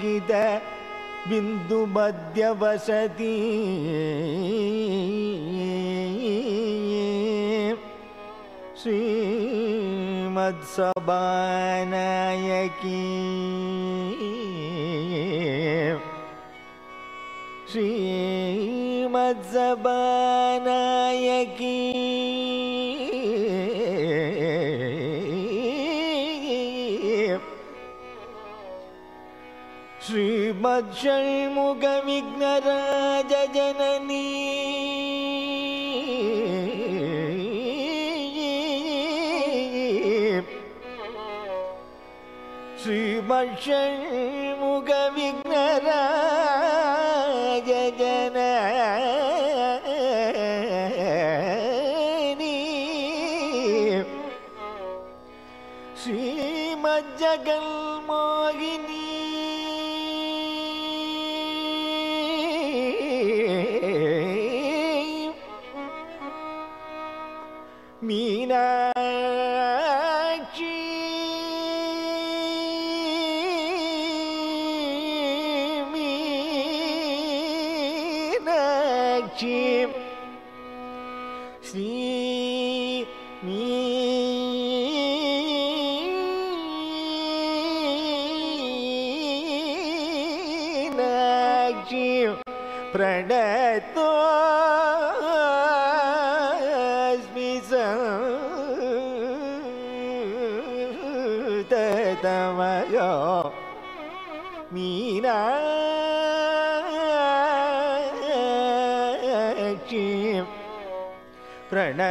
गिद बिन्दुमद्यवसति श्रीमत्सबानायकी श्रीमत्सबा षण्मुगविघ्नराजननी श्रीमर्षण्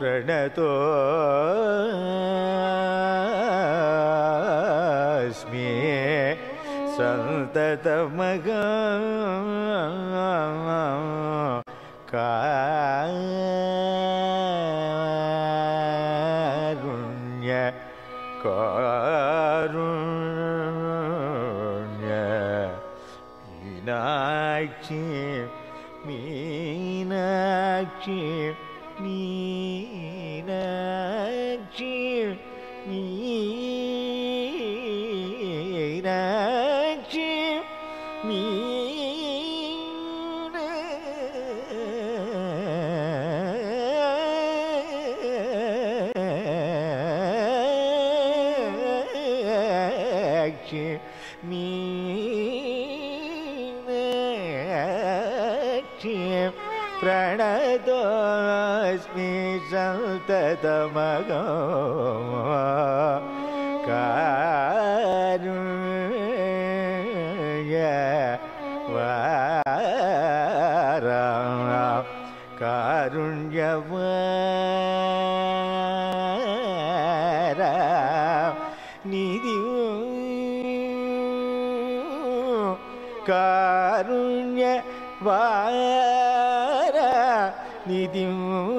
प्रणतो संततमग மீனாட்சி மீனாட்சி மீனாட்சி மீ प्रणतोऽस्मि सन्ततमगो कारुण्य वाराम കാരുണ്യവാരാം നിധിയോ കാരുണ്യവാര 你的梦。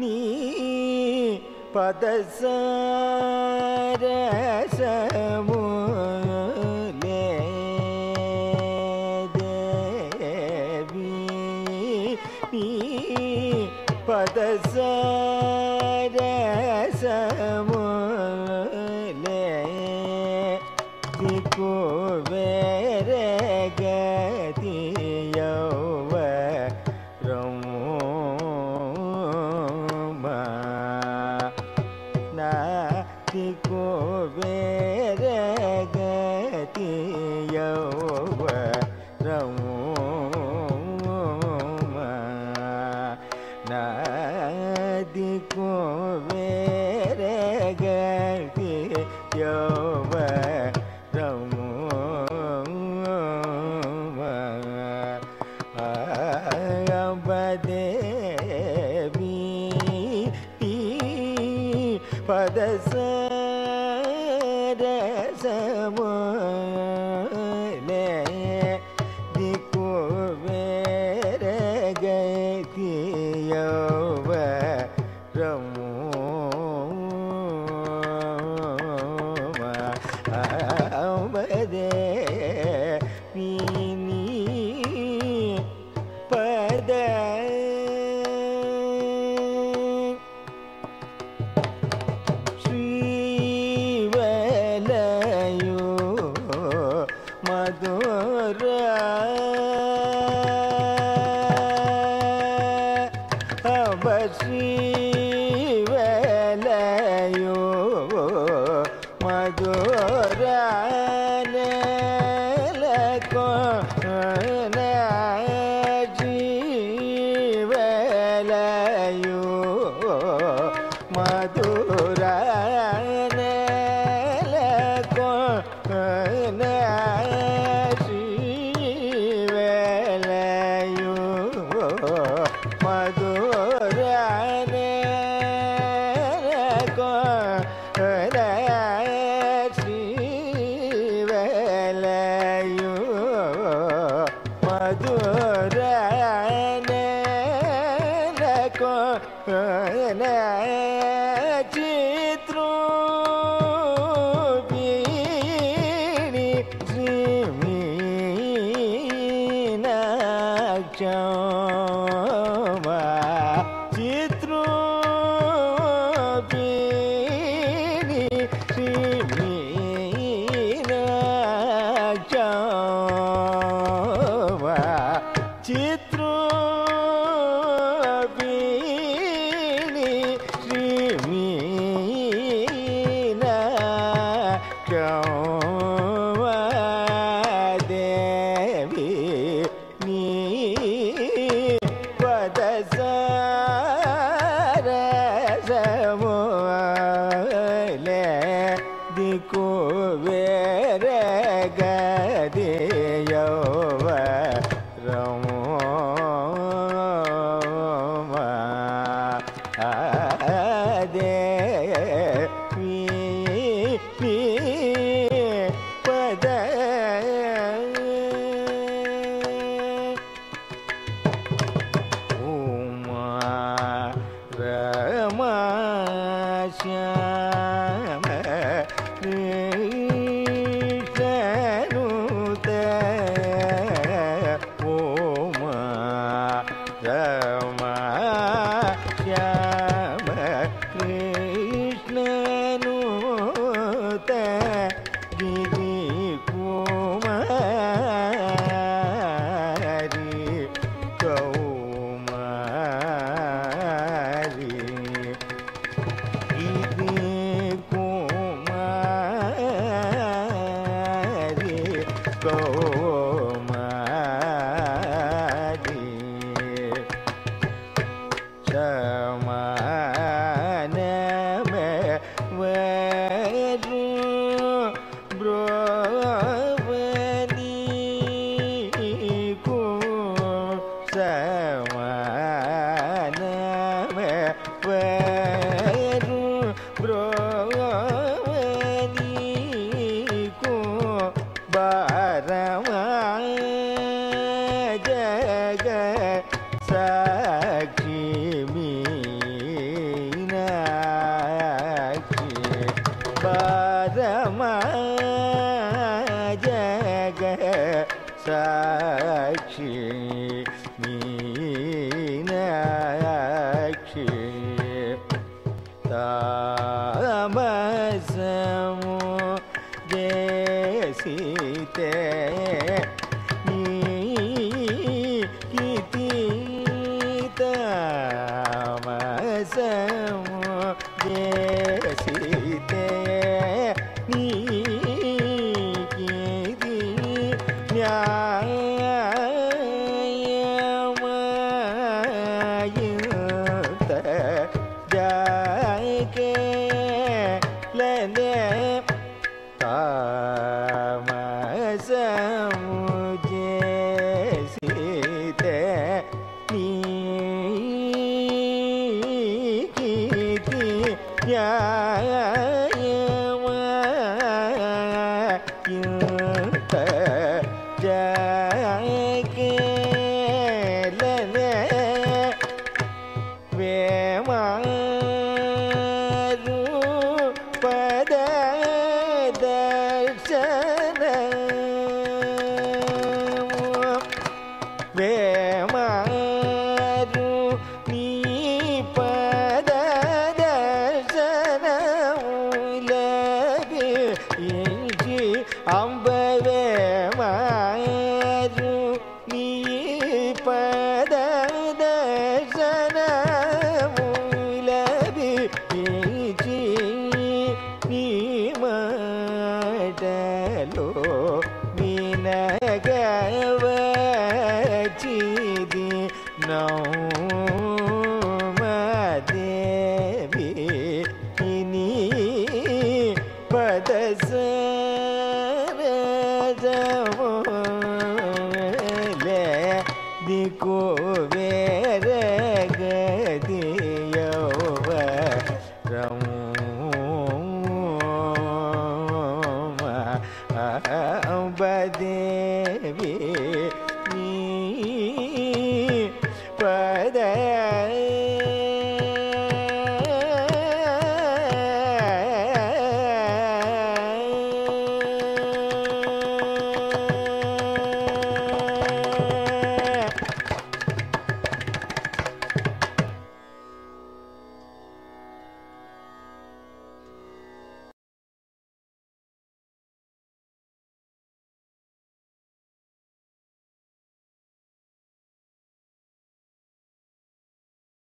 नी पदसरस padasa dasamu ಮಧುರ यन 아, 아, 아. 아, 아. Wow. सो Yeah.